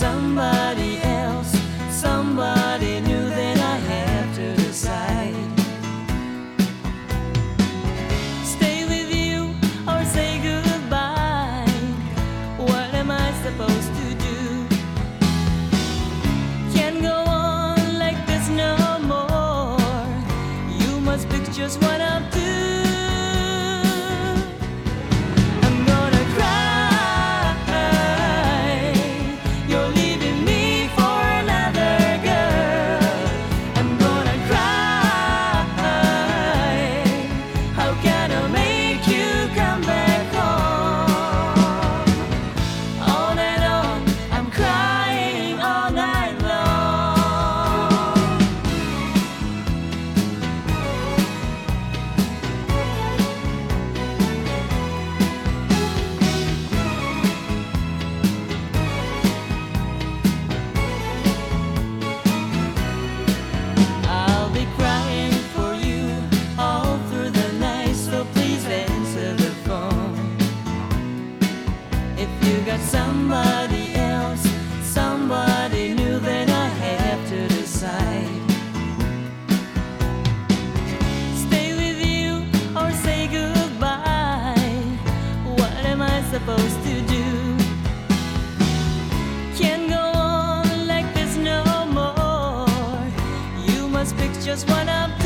somebody else, somebody new, then I have to decide. Stay with you or say goodbye. What am I supposed to do? Can't go on like this no more. You must pick just what just up